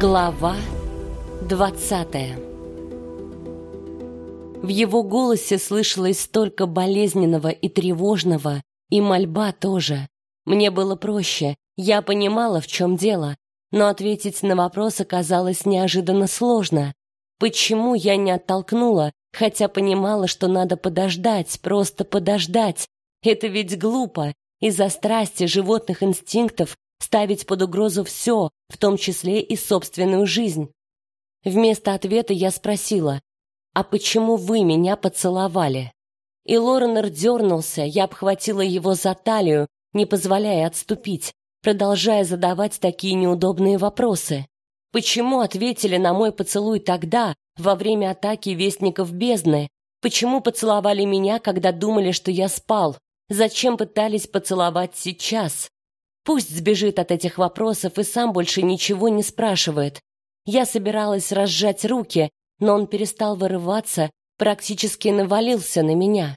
Глава двадцатая В его голосе слышалось столько болезненного и тревожного, и мольба тоже. Мне было проще, я понимала, в чем дело, но ответить на вопрос оказалось неожиданно сложно. Почему я не оттолкнула, хотя понимала, что надо подождать, просто подождать? Это ведь глупо, из-за страсти животных инстинктов ставить под угрозу все, в том числе и собственную жизнь. Вместо ответа я спросила, «А почему вы меня поцеловали?» И Лоренор дернулся, я обхватила его за талию, не позволяя отступить, продолжая задавать такие неудобные вопросы. Почему ответили на мой поцелуй тогда, во время атаки Вестников Бездны? Почему поцеловали меня, когда думали, что я спал? Зачем пытались поцеловать сейчас? Пусть сбежит от этих вопросов и сам больше ничего не спрашивает. Я собиралась разжать руки, но он перестал вырываться, практически навалился на меня.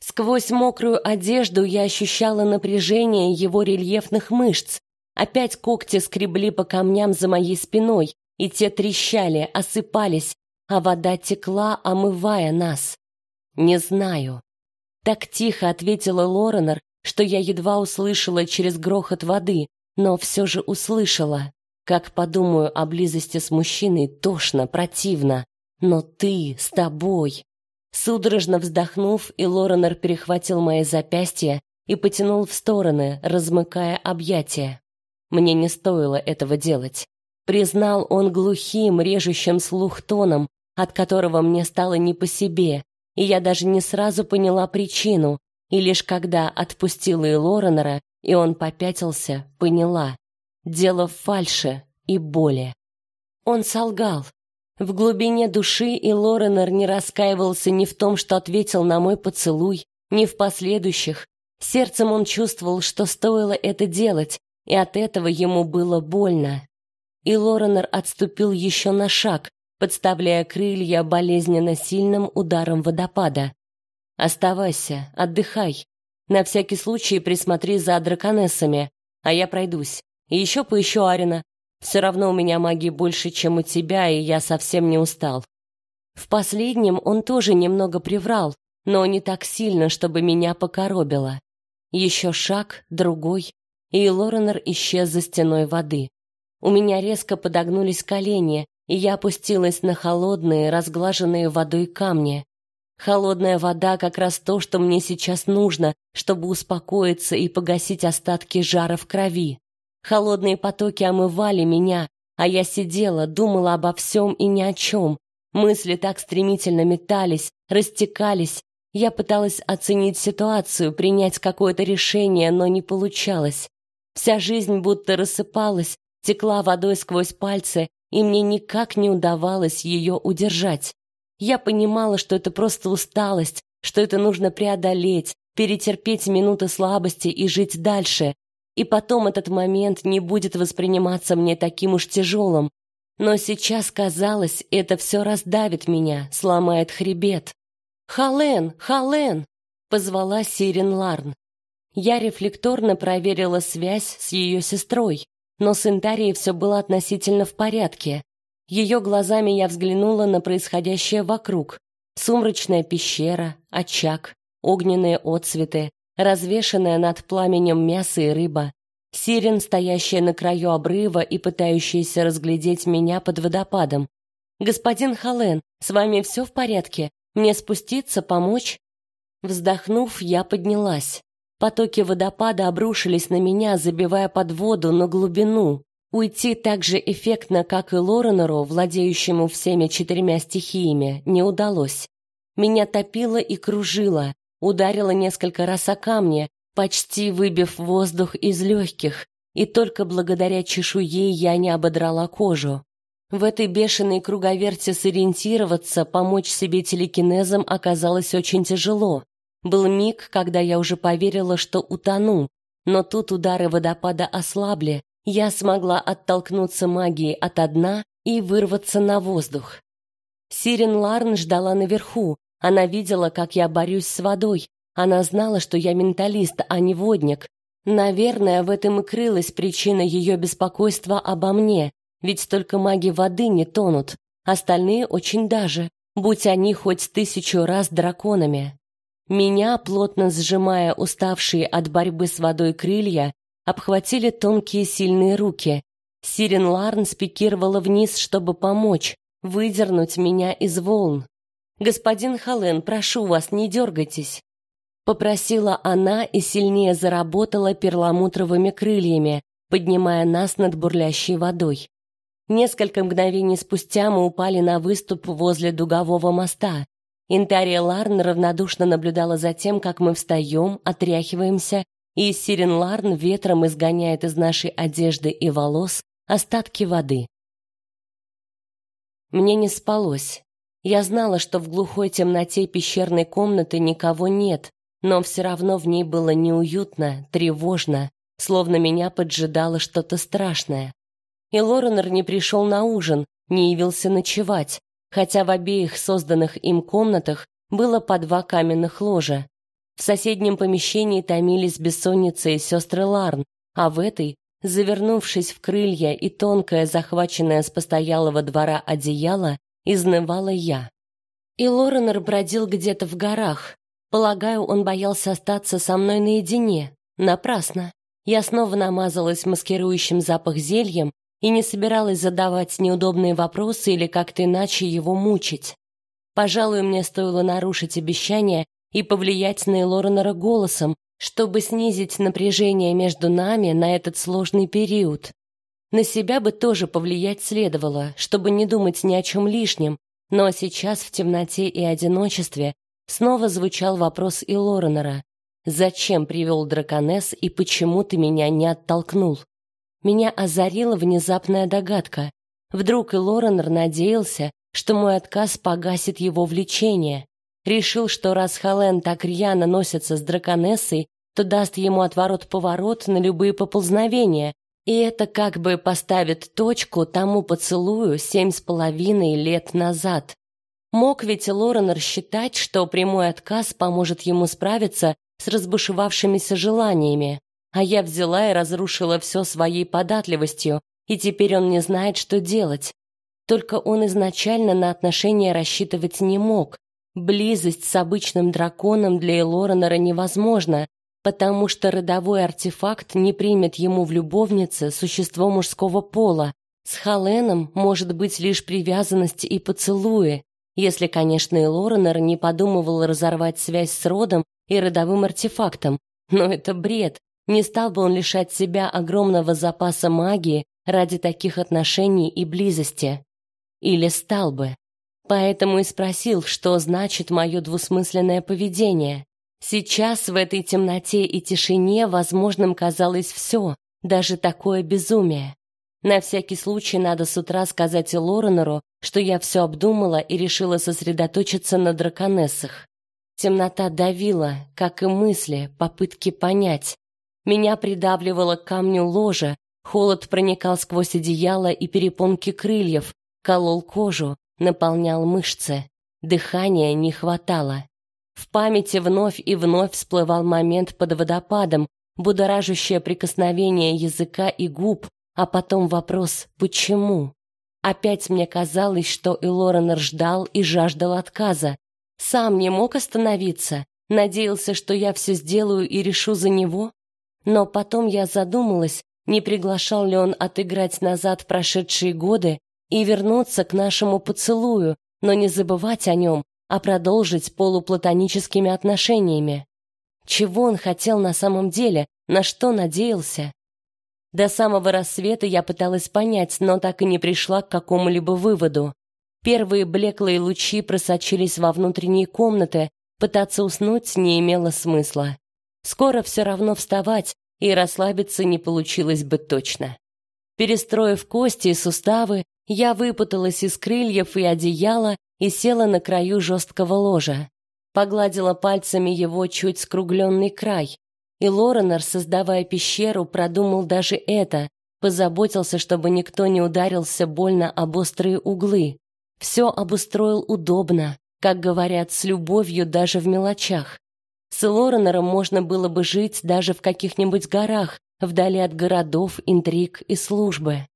Сквозь мокрую одежду я ощущала напряжение его рельефных мышц. Опять когти скребли по камням за моей спиной, и те трещали, осыпались, а вода текла, омывая нас. Не знаю. Так тихо ответила Лоренор, что я едва услышала через грохот воды, но все же услышала. Как подумаю о близости с мужчиной, тошно, противно. Но ты, с тобой. Судорожно вздохнув, и Лоренор перехватил мои запястья и потянул в стороны, размыкая объятия. Мне не стоило этого делать. Признал он глухим, режущим слух тоном, от которого мне стало не по себе, и я даже не сразу поняла причину, и лишь когда отпустила и Лоренера, и он попятился, поняла. Дело в фальше и боли. Он солгал. В глубине души и Лоренер не раскаивался ни в том, что ответил на мой поцелуй, ни в последующих. Сердцем он чувствовал, что стоило это делать, и от этого ему было больно. И Лоренер отступил еще на шаг, подставляя крылья болезненно сильным ударом водопада. Оставайся, отдыхай. На всякий случай присмотри за драконессами, а я пройдусь. И еще поищу Арина. Все равно у меня магии больше, чем у тебя, и я совсем не устал. В последнем он тоже немного приврал, но не так сильно, чтобы меня покоробило. Еще шаг, другой, и Лоренор исчез за стеной воды. У меня резко подогнулись колени, и я опустилась на холодные, разглаженные водой камни. Холодная вода как раз то, что мне сейчас нужно, чтобы успокоиться и погасить остатки жара в крови. Холодные потоки омывали меня, а я сидела, думала обо всем и ни о чем. Мысли так стремительно метались, растекались. Я пыталась оценить ситуацию, принять какое-то решение, но не получалось. Вся жизнь будто рассыпалась, текла водой сквозь пальцы, и мне никак не удавалось ее удержать. Я понимала, что это просто усталость, что это нужно преодолеть, перетерпеть минуты слабости и жить дальше. И потом этот момент не будет восприниматься мне таким уж тяжелым. Но сейчас казалось, это все раздавит меня, сломает хребет. «Хален! Хален!» — позвала Сирен Ларн. Я рефлекторно проверила связь с ее сестрой, но с Интарией все было относительно в порядке. Ее глазами я взглянула на происходящее вокруг. Сумрачная пещера, очаг, огненные отцветы, развешанное над пламенем мясо и рыба, сирен, стоящая на краю обрыва и пытающаяся разглядеть меня под водопадом. «Господин Хален, с вами все в порядке? Мне спуститься, помочь?» Вздохнув, я поднялась. Потоки водопада обрушились на меня, забивая под воду на глубину. Уйти так же эффектно, как и Лоренору, владеющему всеми четырьмя стихиями, не удалось. Меня топило и кружило, ударило несколько раз о камни, почти выбив воздух из легких, и только благодаря чешуе я не ободрала кожу. В этой бешеной круговерти сориентироваться, помочь себе телекинезом оказалось очень тяжело. Был миг, когда я уже поверила, что утону, но тут удары водопада ослабли, я смогла оттолкнуться магией от дна и вырваться на воздух. Сирен Ларн ждала наверху. Она видела, как я борюсь с водой. Она знала, что я менталист, а не водник. Наверное, в этом и крылась причина ее беспокойства обо мне. ведь только маги воды не тонут, остальные очень даже, будь они хоть тысячу раз драконами. Меня, плотно сжимая уставшие от борьбы с водой крылья, обхватили тонкие сильные руки. Сирен Ларн спикировала вниз, чтобы помочь, выдернуть меня из волн. «Господин Хален, прошу вас, не дергайтесь!» Попросила она и сильнее заработала перламутровыми крыльями, поднимая нас над бурлящей водой. Несколько мгновений спустя мы упали на выступ возле дугового моста. Интария Ларн равнодушно наблюдала за тем, как мы встаем, отряхиваемся, и Сирен Ларн ветром изгоняет из нашей одежды и волос остатки воды. Мне не спалось. Я знала, что в глухой темноте пещерной комнаты никого нет, но все равно в ней было неуютно, тревожно, словно меня поджидало что-то страшное. И Лоренор не пришел на ужин, не явился ночевать, хотя в обеих созданных им комнатах было по два каменных ложа. В соседнем помещении томились бессонница и сестры Ларн, а в этой, завернувшись в крылья и тонкое, захваченное с постоялого двора одеяло, изнывала я. И Лоренор бродил где-то в горах, Полагаю, он боялся остаться со мной наедине. Напрасно. Я снова намазалась маскирующим запах зельем и не собиралась задавать неудобные вопросы или как-то иначе его мучить. Пожалуй, мне стоило нарушить обещание и повлиять на Элоренора голосом, чтобы снизить напряжение между нами на этот сложный период. На себя бы тоже повлиять следовало, чтобы не думать ни о чем лишнем, но сейчас в темноте и одиночестве Снова звучал вопрос и. «Зачем привел драконесс и почему ты меня не оттолкнул?» Меня озарила внезапная догадка. Вдруг и надеялся, что мой отказ погасит его влечение. Решил, что раз Хален так рьяно носится с драконессой, то даст ему отворот-поворот на любые поползновения, и это как бы поставит точку тому поцелую семь с половиной лет назад. Мог ведь Лорен рассчитать, что прямой отказ поможет ему справиться с разбушевавшимися желаниями, а я взяла и разрушила все своей податливостью, и теперь он не знает, что делать. Только он изначально на отношения рассчитывать не мог. Близость с обычным драконом для Элоренера невозможна, потому что родовой артефакт не примет ему в любовнице существо мужского пола. С Халеном может быть лишь привязанность и поцелуи. Если, конечно, и Лоренер не подумывал разорвать связь с родом и родовым артефактом, но это бред. Не стал бы он лишать себя огромного запаса магии ради таких отношений и близости. Или стал бы. Поэтому и спросил, что значит мое двусмысленное поведение. Сейчас в этой темноте и тишине возможным казалось все, даже такое безумие. На всякий случай надо с утра сказать Лоренеру, что я все обдумала и решила сосредоточиться на драконессах. Темнота давила, как и мысли, попытки понять. Меня придавливало к камню ложа, холод проникал сквозь одеяло и перепонки крыльев, колол кожу, наполнял мышцы. Дыхания не хватало. В памяти вновь и вновь всплывал момент под водопадом, будоражащее прикосновение языка и губ, а потом вопрос «почему?». Опять мне казалось, что и Лоренор ждал и жаждал отказа. Сам не мог остановиться, надеялся, что я все сделаю и решу за него. Но потом я задумалась, не приглашал ли он отыграть назад прошедшие годы и вернуться к нашему поцелую, но не забывать о нем, а продолжить полуплатоническими отношениями. Чего он хотел на самом деле, на что надеялся? До самого рассвета я пыталась понять, но так и не пришла к какому-либо выводу. Первые блеклые лучи просочились во внутренние комнаты, пытаться уснуть не имело смысла. Скоро все равно вставать, и расслабиться не получилось бы точно. Перестроив кости и суставы, я выпуталась из крыльев и одеяла и села на краю жесткого ложа. Погладила пальцами его чуть скругленный край. И Лоренор, создавая пещеру, продумал даже это, позаботился, чтобы никто не ударился больно об острые углы. Все обустроил удобно, как говорят, с любовью даже в мелочах. С Лоренором можно было бы жить даже в каких-нибудь горах, вдали от городов, интриг и службы.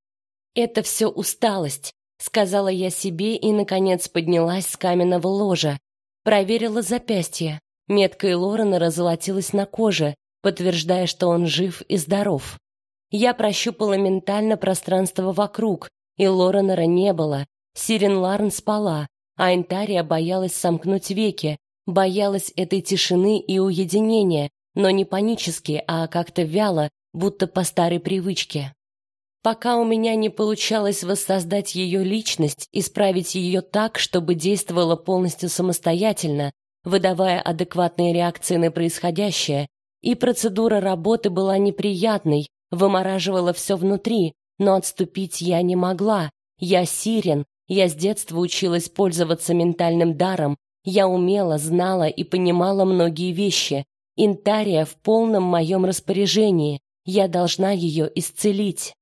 Это все усталость, сказала я себе и наконец поднялась с каменного ложа. Проверила запястье. Метка Лорена разолотилась на коже, подтверждая, что он жив и здоров. Я прощупала ментально пространство вокруг, и Лоренера не было. Сирен Ларн спала, а Интария боялась сомкнуть веки, боялась этой тишины и уединения, но не панически, а как-то вяло, будто по старой привычке. Пока у меня не получалось воссоздать ее личность, исправить ее так, чтобы действовала полностью самостоятельно, выдавая адекватные реакции на происходящее, и процедура работы была неприятной, вымораживала все внутри, но отступить я не могла. Я сирен, я с детства училась пользоваться ментальным даром, я умела, знала и понимала многие вещи. Интария в полном моем распоряжении, я должна ее исцелить.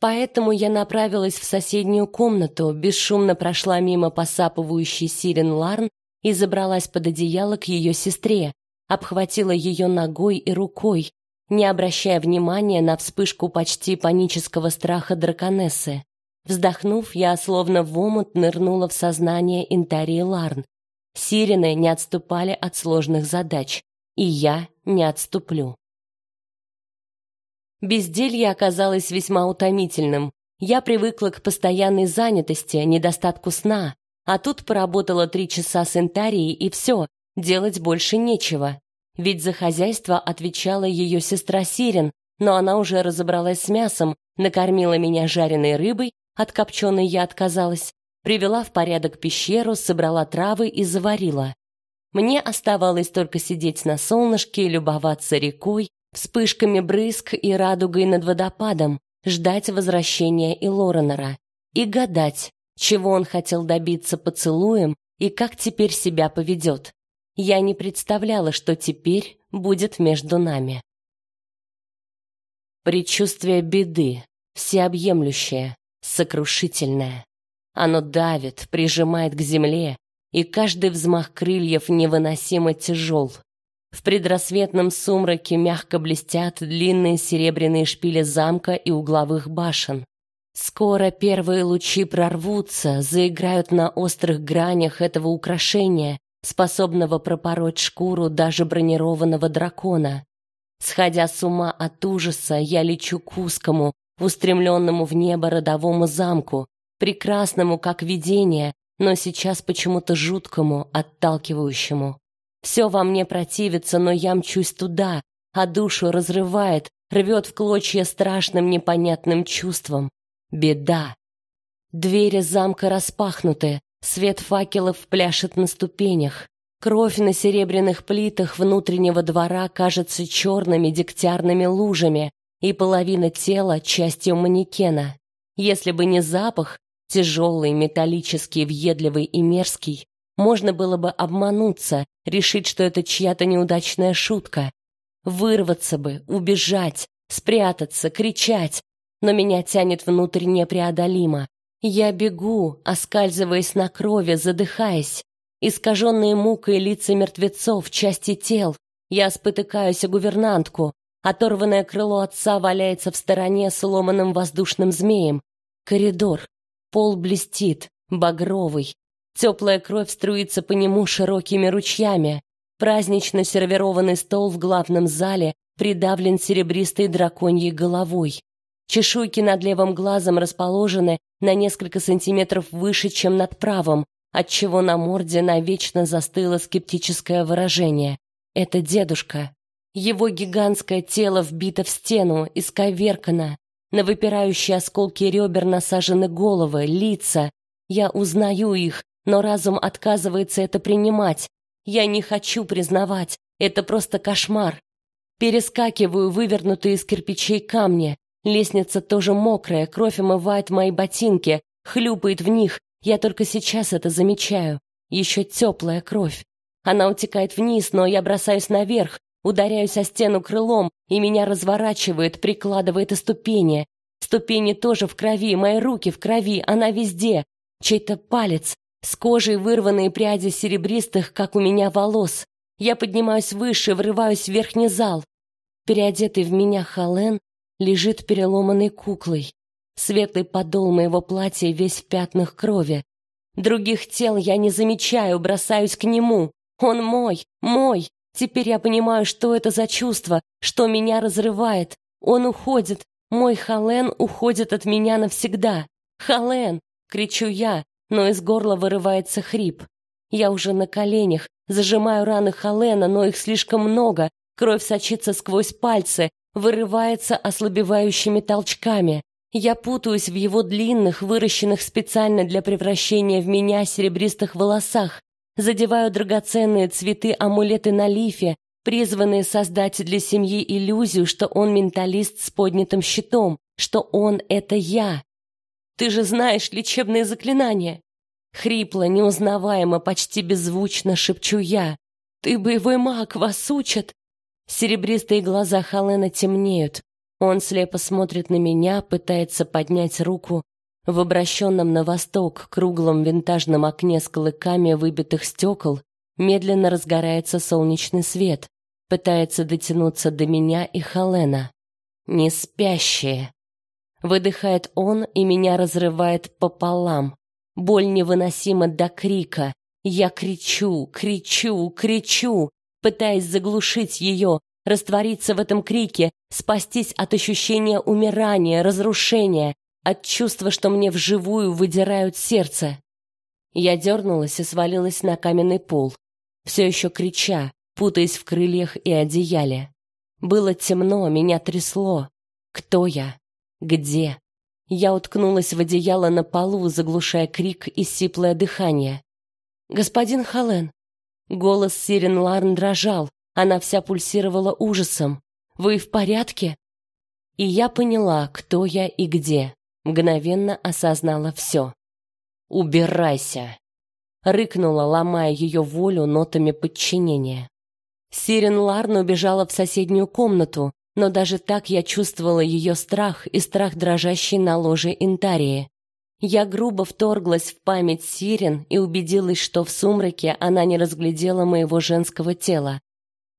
Поэтому я направилась в соседнюю комнату, бесшумно прошла мимо посапывающей Сирен Ларн и забралась под одеяло к ее сестре, обхватила ее ногой и рукой, не обращая внимания на вспышку почти панического страха драконессы. Вздохнув, я словно в омут нырнула в сознание Интарии Ларн. Сирены не отступали от сложных задач, и я не отступлю. Безделье оказалось весьма утомительным. Я привыкла к постоянной занятости, недостатку сна, а тут поработала три часа с Интарией и все, делать больше нечего. Ведь за хозяйство отвечала ее сестра Сирен, но она уже разобралась с мясом, накормила меня жареной рыбой, от копченой я отказалась, привела в порядок пещеру, собрала травы и заварила. Мне оставалось только сидеть на солнышке, любоваться рекой, вспышками брызг и радугой над водопадом, ждать возвращения Илоренера и гадать, чего он хотел добиться поцелуем и как теперь себя поведет. Я не представляла, что теперь будет между нами. Предчувствие беды, всеобъемлющее, сокрушительное. Оно давит, прижимает к земле, и каждый взмах крыльев невыносимо тяжел. В предрассветном сумраке мягко блестят длинные серебряные шпили замка и угловых башен. Скоро первые лучи прорвутся, заиграют на острых гранях этого украшения, способного пропороть шкуру даже бронированного дракона. Сходя с ума от ужаса, я лечу к узкому, устремленному в небо родовому замку, прекрасному как видение, но сейчас почему-то жуткому, отталкивающему. Все во мне противится, но я мчусь туда, а душу разрывает, рвет в клочья страшным непонятным чувством. Беда. Двери замка распахнуты, свет факелов пляшет на ступенях. Кровь на серебряных плитах внутреннего двора кажется черными дегтярными лужами, и половина тела частью манекена. Если бы не запах, тяжелый, металлический, въедливый и мерзкий, можно было бы обмануться, решить, что это чья-то неудачная шутка. Вырваться бы, убежать, спрятаться, кричать. Но меня тянет внутрь непреодолимо. Я бегу, оскальзываясь на крови, задыхаясь. Искаженные мукой лица мертвецов, части тел. Я спотыкаюсь о гувернантку. Оторванное крыло отца валяется в стороне сломанным воздушным змеем. Коридор. Пол блестит, багровый. Теплая кровь струится по нему широкими ручьями. Празднично сервированный стол в главном зале придавлен серебристой драконьей головой. Чешуйки над левым глазом расположены на несколько сантиметров выше, чем над правым, отчего на морде навечно застыло скептическое выражение. Это дедушка. Его гигантское тело вбито в стену, исковеркано. На выпирающие осколки ребер насажены головы, лица. Я узнаю их, но разум отказывается это принимать. Я не хочу признавать, это просто кошмар. Перескакиваю вывернутые из кирпичей камни. Лестница тоже мокрая, кровь омывает мои ботинки, хлюпает в них. Я только сейчас это замечаю. Еще теплая кровь. Она утекает вниз, но я бросаюсь наверх, ударяюсь о стену крылом, и меня разворачивает, прикладывает о ступени. Ступени тоже в крови, мои руки в крови, она везде. Чей-то палец, с кожей вырванные пряди серебристых, как у меня, волос. Я поднимаюсь выше, врываюсь в верхний зал. Переодетый в меня Хален лежит переломанной куклой. Светлый подол моего платья весь в пятнах крови. Других тел я не замечаю, бросаюсь к нему. Он мой, мой. Теперь я понимаю, что это за чувство, что меня разрывает. Он уходит. Мой Хален уходит от меня навсегда. Хален, кричу я, но из горла вырывается хрип. Я уже на коленях, зажимаю раны Халена, но их слишком много. Кровь сочится сквозь пальцы, вырывается ослабевающими толчками. Я путаюсь в его длинных, выращенных специально для превращения в меня серебристых волосах, задеваю драгоценные цветы-амулеты на лифе, призванные создать для семьи иллюзию, что он менталист с поднятым щитом, что он — это я. Ты же знаешь лечебные заклинания. Хрипло, неузнаваемо, почти беззвучно шепчу я. Ты боевой маг, вас учат. Серебристые глаза Халена темнеют. Он слепо смотрит на меня, пытается поднять руку. В обращенном на восток круглом винтажном окне с клыками выбитых стекол медленно разгорается солнечный свет, пытается дотянуться до меня и Халена. Не спящие. Выдыхает он, и меня разрывает пополам. Боль невыносима до крика. Я кричу, кричу, кричу, пытаясь заглушить ее, раствориться в этом крике, спастись от ощущения умирания, разрушения, от чувства, что мне вживую выдирают сердце. Я дернулась и свалилась на каменный пол, все еще крича, путаясь в крыльях и одеяле. Было темно, меня трясло. Кто я? Где? Я уткнулась в одеяло на полу, заглушая крик и сиплое дыхание. «Господин Хален!» Голос Сирен Ларн дрожал, она вся пульсировала ужасом. «Вы в порядке?» И я поняла, кто я и где. Мгновенно осознала все. «Убирайся!» Рыкнула, ломая ее волю нотами подчинения. Сирен Ларн убежала в соседнюю комнату, но даже так я чувствовала ее страх и страх дрожащий на ложе Интарии. Я грубо вторглась в память Сирен и убедилась, что в сумраке она не разглядела моего женского тела.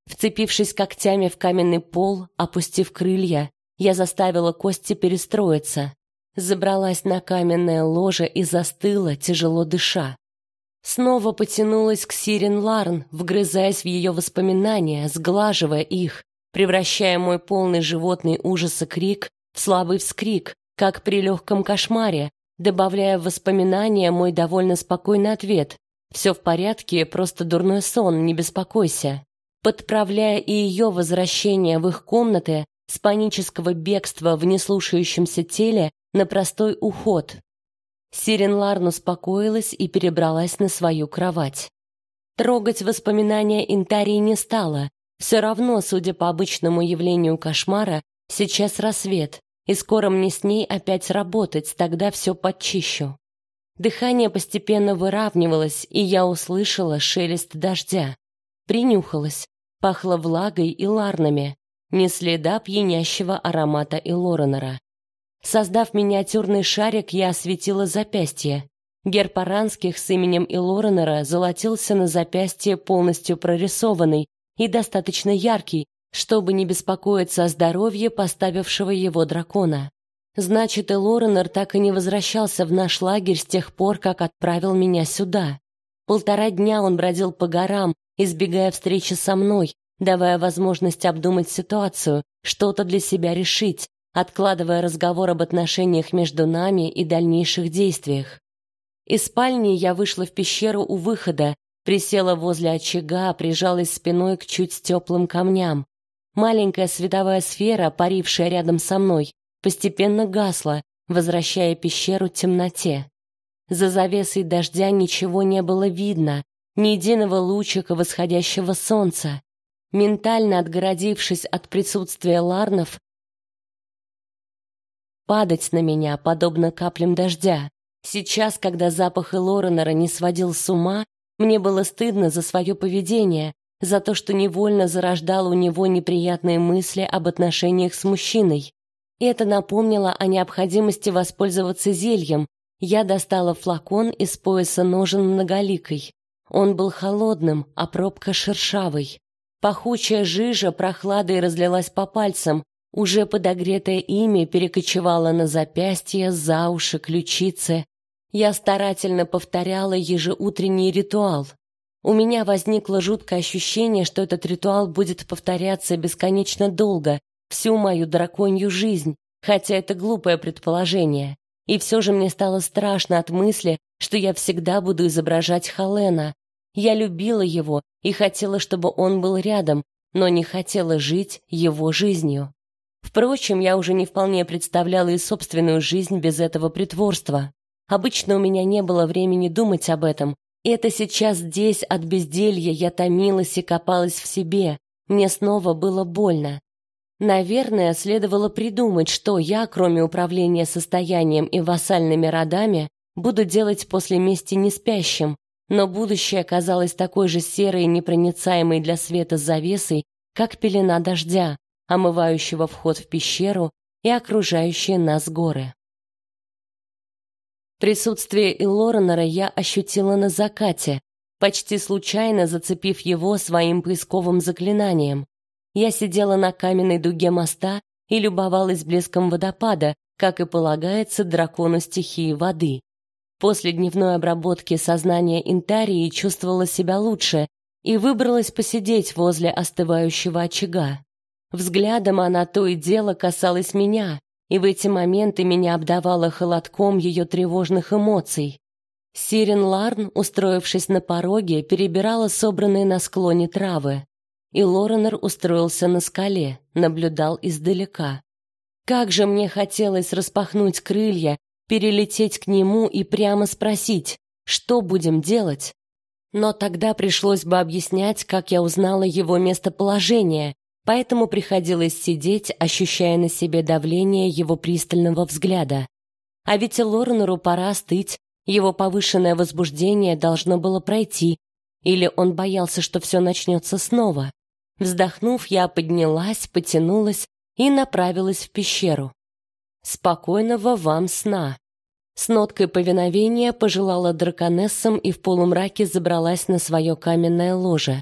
Вцепившись когтями в каменный пол, опустив крылья, я заставила кости перестроиться. Забралась на каменное ложе и застыла, тяжело дыша. Снова потянулась к Сирен Ларн, вгрызаясь в ее воспоминания, сглаживая их, превращая мой полный животный ужаса крик в слабый вскрик, как при легком кошмаре, добавляя в воспоминания мой довольно спокойный ответ. «Все в порядке, просто дурной сон, не беспокойся» подправляя и ее возвращение в их комнаты с панического бегства в неслушающемся теле на простой уход. Сирен Ларн успокоилась и перебралась на свою кровать. Трогать воспоминания Интарии не стала. Все равно, судя по обычному явлению кошмара, сейчас рассвет, и скоро мне с ней опять работать, тогда все подчищу. Дыхание постепенно выравнивалось, и я услышала шелест дождя. Принюхалась. Пахло влагой и ларнами, ни следа пьянящего аромата Илоренера. Создав миниатюрный шарик, я осветила запястье. Герб Аранских с именем Илоренера золотился на запястье полностью прорисованный и достаточно яркий, чтобы не беспокоиться о здоровье поставившего его дракона. Значит, Элоренер так и не возвращался в наш лагерь с тех пор, как отправил меня сюда. Полтора дня он бродил по горам, избегая встречи со мной, давая возможность обдумать ситуацию, что-то для себя решить, откладывая разговор об отношениях между нами и дальнейших действиях. Из спальни я вышла в пещеру у выхода, присела возле очага, прижалась спиной к чуть теплым камням. Маленькая световая сфера, парившая рядом со мной, постепенно гасла, возвращая пещеру темноте. За завесой дождя ничего не было видно, ни единого лучика восходящего солнца. Ментально отгородившись от присутствия ларнов, падать на меня, подобно каплям дождя. Сейчас, когда запах Элоренера не сводил с ума, мне было стыдно за свое поведение, за то, что невольно зарождал у него неприятные мысли об отношениях с мужчиной. И это напомнило о необходимости воспользоваться зельем. Я достала флакон из пояса ножен многоликой. Он был холодным, а пробка шершавой. Пахучая жижа прохладой разлилась по пальцам, Уже подогретое имя перекочевало на запястье, за уши, ключицы. Я старательно повторяла ежеутренний ритуал. У меня возникло жуткое ощущение, что этот ритуал будет повторяться бесконечно долго, всю мою драконью жизнь, хотя это глупое предположение. И все же мне стало страшно от мысли, что я всегда буду изображать Халена. Я любила его и хотела, чтобы он был рядом, но не хотела жить его жизнью. Впрочем, я уже не вполне представляла и собственную жизнь без этого притворства. Обычно у меня не было времени думать об этом, и это сейчас здесь от безделья я томилась и копалась в себе. Мне снова было больно. Наверное, следовало придумать, что я, кроме управления состоянием и вассальными родами, буду делать после мести неспящим, но будущее оказалось такой же серой и непроницаемой для света завесой, как пелена дождя, омывающего вход в пещеру и окружающие нас горы. Присутствие Илоренера я ощутила на закате, почти случайно зацепив его своим поисковым заклинанием. Я сидела на каменной дуге моста и любовалась блеском водопада, как и полагается дракону стихии воды. После дневной обработки сознания Интарии чувствовала себя лучше и выбралась посидеть возле остывающего очага. Взглядом она то и дело касалась меня, и в эти моменты меня обдавало холодком ее тревожных эмоций. Сирен Ларн, устроившись на пороге, перебирала собранные на склоне травы и Лоренор устроился на скале, наблюдал издалека. Как же мне хотелось распахнуть крылья, перелететь к нему и прямо спросить, что будем делать. Но тогда пришлось бы объяснять, как я узнала его местоположение, поэтому приходилось сидеть, ощущая на себе давление его пристального взгляда. А ведь Лоренору пора остыть, его повышенное возбуждение должно было пройти, или он боялся, что все начнется снова. Вздохнув, я поднялась, потянулась и направилась в пещеру. Спокойного вам сна. С ноткой повиновения пожелала драконессам и в полумраке забралась на свое каменное ложе.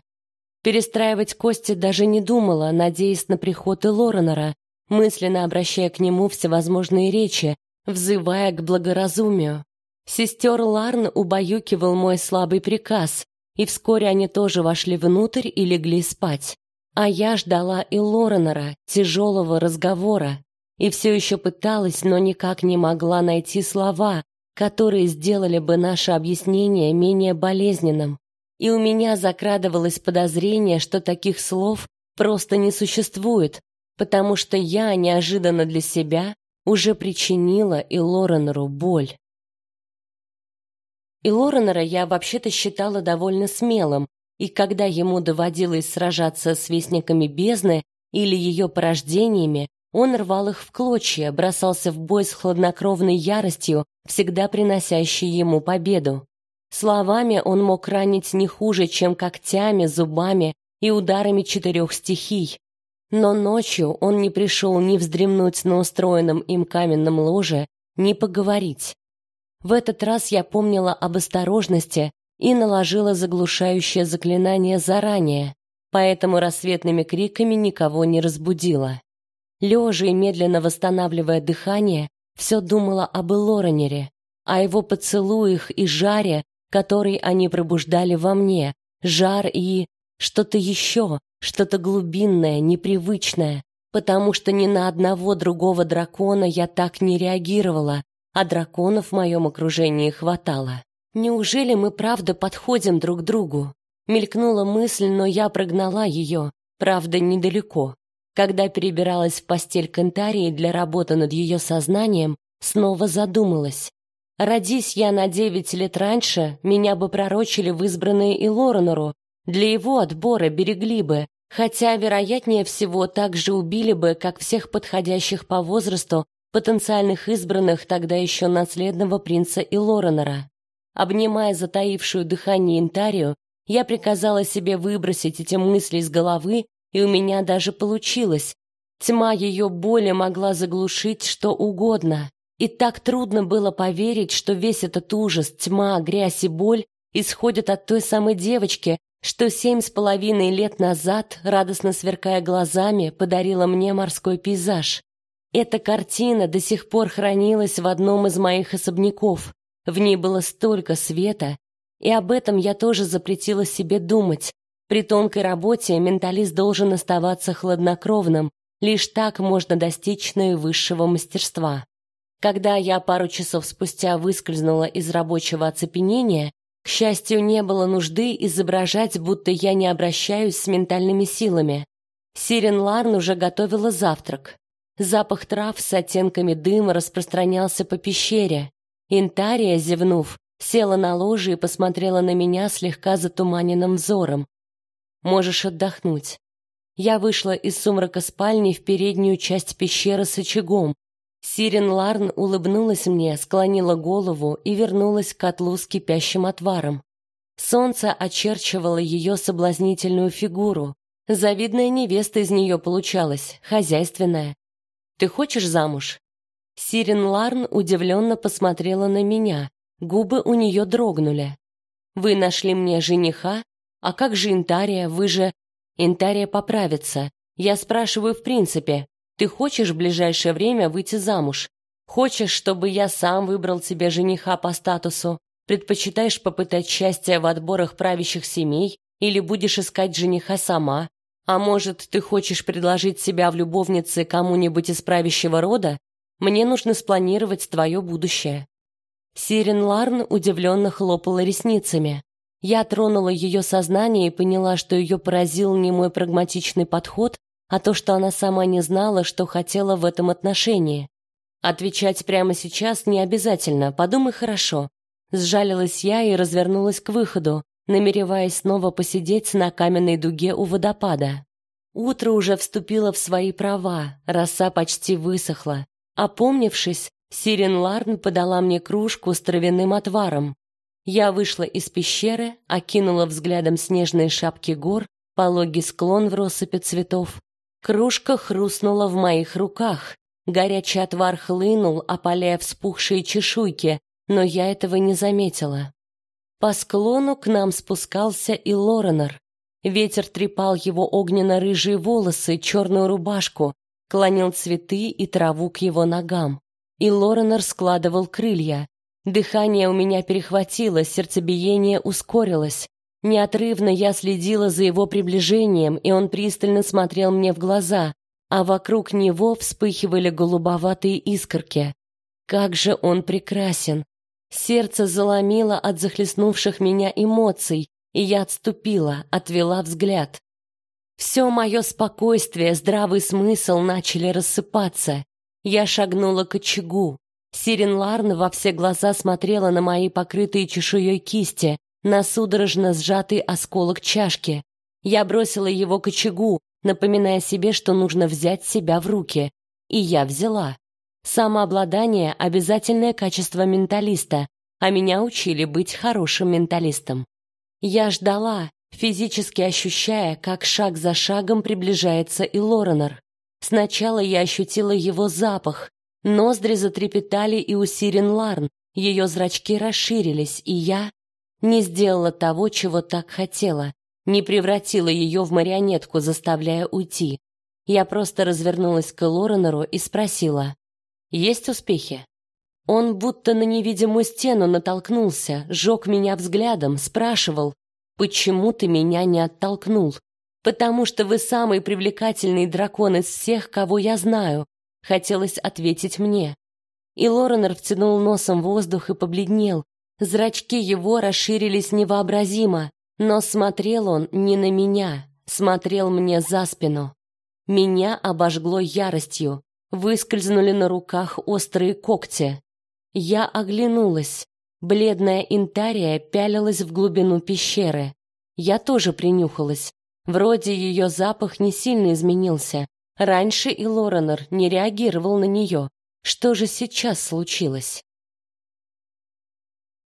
Перестраивать кости даже не думала, надеясь на приход Лоренера, мысленно обращая к нему всевозможные речи, взывая к благоразумию. Сестер Ларн убаюкивал мой слабый приказ, и вскоре они тоже вошли внутрь и легли спать. А я ждала и Лоренера, тяжелого разговора, и все еще пыталась, но никак не могла найти слова, которые сделали бы наше объяснение менее болезненным. И у меня закрадывалось подозрение, что таких слов просто не существует, потому что я неожиданно для себя уже причинила и Лоренеру боль. И Лоренера я вообще-то считала довольно смелым, и когда ему доводилось сражаться с вестниками бездны или ее порождениями, он рвал их в клочья, бросался в бой с хладнокровной яростью, всегда приносящей ему победу. Словами он мог ранить не хуже, чем когтями, зубами и ударами четырех стихий. Но ночью он не пришел ни вздремнуть на устроенном им каменном ложе, ни поговорить. В этот раз я помнила об осторожности, и наложила заглушающее заклинание заранее, поэтому рассветными криками никого не разбудила. Лежа и медленно восстанавливая дыхание, все думала об Элоренере, о его поцелуях и жаре, который они пробуждали во мне, жар и что-то еще, что-то глубинное, непривычное, потому что ни на одного другого дракона я так не реагировала, а драконов в моем окружении хватало. Неужели мы правда подходим друг другу? Мелькнула мысль, но я прогнала ее, правда, недалеко. Когда перебиралась в постель к Энтарии для работы над ее сознанием, снова задумалась. Родись я на девять лет раньше, меня бы пророчили в избранные и Лоренору. Для его отбора берегли бы, хотя, вероятнее всего, так же убили бы, как всех подходящих по возрасту потенциальных избранных тогда еще наследного принца и Лоренора. Обнимая затаившую дыхание Интарию, я приказала себе выбросить эти мысли из головы, и у меня даже получилось. Тьма ее боли могла заглушить что угодно. И так трудно было поверить, что весь этот ужас, тьма, грязь и боль исходят от той самой девочки, что семь с половиной лет назад, радостно сверкая глазами, подарила мне морской пейзаж. Эта картина до сих пор хранилась в одном из моих особняков. В ней было столько света, и об этом я тоже запретила себе думать. При тонкой работе менталист должен оставаться хладнокровным, лишь так можно достичь наивысшего мастерства. Когда я пару часов спустя выскользнула из рабочего оцепенения, к счастью, не было нужды изображать, будто я не обращаюсь с ментальными силами. Сирен Ларн уже готовила завтрак. Запах трав с оттенками дыма распространялся по пещере. Интария, зевнув, села на ложе и посмотрела на меня слегка затуманенным взором. «Можешь отдохнуть». Я вышла из сумрака спальни в переднюю часть пещеры с очагом. Сирен Ларн улыбнулась мне, склонила голову и вернулась к котлу с кипящим отваром. Солнце очерчивало ее соблазнительную фигуру. Завидная невеста из нее получалась, хозяйственная. «Ты хочешь замуж?» Сирен Ларн удивленно посмотрела на меня. Губы у нее дрогнули. «Вы нашли мне жениха? А как же Интария? Вы же...» «Интария поправится. Я спрашиваю в принципе. Ты хочешь в ближайшее время выйти замуж? Хочешь, чтобы я сам выбрал тебе жениха по статусу? Предпочитаешь попытать счастье в отборах правящих семей или будешь искать жениха сама? А может, ты хочешь предложить себя в любовнице кому-нибудь из правящего рода? Мне нужно спланировать твое будущее». Сирен Ларн удивленно хлопала ресницами. Я тронула ее сознание и поняла, что ее поразил не мой прагматичный подход, а то, что она сама не знала, что хотела в этом отношении. Отвечать прямо сейчас не обязательно, подумай хорошо. Сжалилась я и развернулась к выходу, намереваясь снова посидеть на каменной дуге у водопада. Утро уже вступило в свои права, роса почти высохла. Опомнившись, Сирен Ларн подала мне кружку с травяным отваром. Я вышла из пещеры, окинула взглядом снежные шапки гор, пологий склон в россыпи цветов. Кружка хрустнула в моих руках. Горячий отвар хлынул, опаляя вспухшие чешуйки, но я этого не заметила. По склону к нам спускался и Лоренор. Ветер трепал его огненно-рыжие волосы, черную рубашку, клонил цветы и траву к его ногам. И Лоренор складывал крылья. Дыхание у меня перехватило, сердцебиение ускорилось. Неотрывно я следила за его приближением, и он пристально смотрел мне в глаза, а вокруг него вспыхивали голубоватые искорки. Как же он прекрасен! Сердце заломило от захлестнувших меня эмоций, и я отступила, отвела взгляд. Все мое спокойствие, здравый смысл начали рассыпаться. Я шагнула к очагу. Сирен Ларн во все глаза смотрела на мои покрытые чешуей кисти, на судорожно сжатый осколок чашки. Я бросила его к очагу, напоминая себе, что нужно взять себя в руки. И я взяла. Самообладание — обязательное качество менталиста, а меня учили быть хорошим менталистом. Я ждала, физически ощущая, как шаг за шагом приближается и Лоренор. Сначала я ощутила его запах. Ноздри затрепетали и у Сирен Ларн, ее зрачки расширились, и я не сделала того, чего так хотела, не превратила ее в марионетку, заставляя уйти. Я просто развернулась к Лоренору и спросила: "Есть успехи?" Он будто на невидимую стену натолкнулся, жег меня взглядом, спрашивал: Почему ты меня не оттолкнул? Потому что вы самый привлекательный дракон из всех, кого я знаю, хотелось ответить мне. И Лоренор втянул носом воздух и побледнел. Зрачки его расширились невообразимо, но смотрел он не на меня, смотрел мне за спину. Меня обожгло яростью. Выскользнули на руках острые когти. Я оглянулась. Бледная Интария пялилась в глубину пещеры. Я тоже принюхалась. Вроде ее запах не сильно изменился. Раньше и Лоренор не реагировал на нее. Что же сейчас случилось?